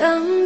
Some